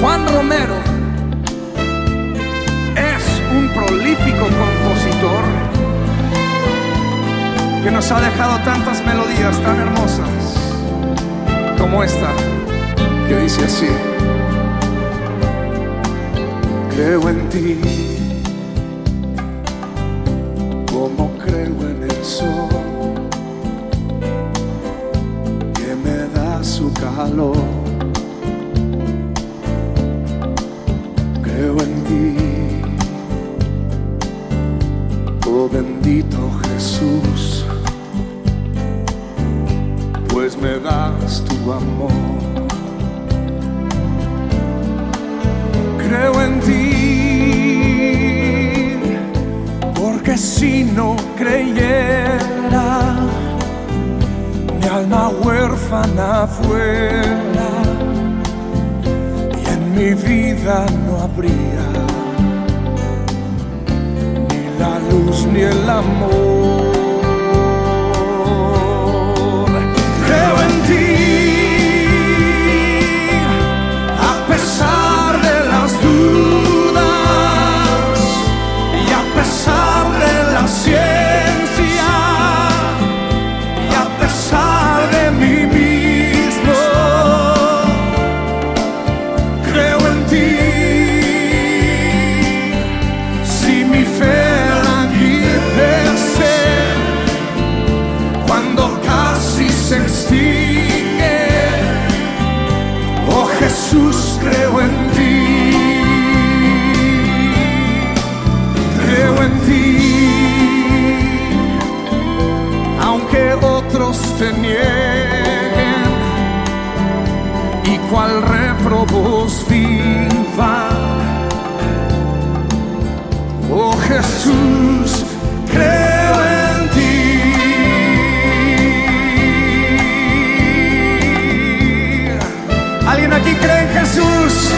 Juan Romero es un prolífico compositor que nos ha dejado tantas melodías tan hermosas como esta, que dice así. Creo en ti como creo en el sol que me da su calor. Oh bendito Jesús, pues me das tu amor. Creo en ti, porque si no creyera, mi alma huérfana fuera y en mi vida no habría luz ni el amor. Se extingue. Oh Jesús, creo en ti, creo en ti, aunque otros te nieguen y cual reprobos vivan. Oh Jesús, ¿Alguien aquí cree en Jesús?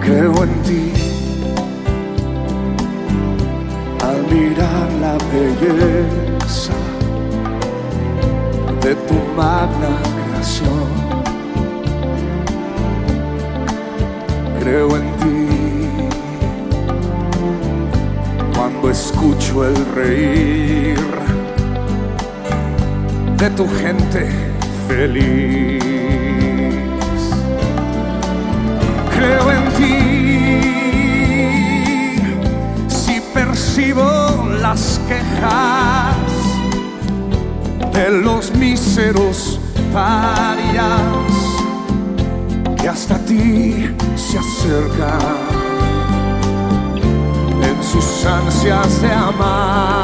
Creo en ti al mirar la belleza de tu magna creación. Creo en el reír de tu gente feliz. Creo en ti si percibo las quejas de los míseros parias que hasta ti se acercan delícias é amar.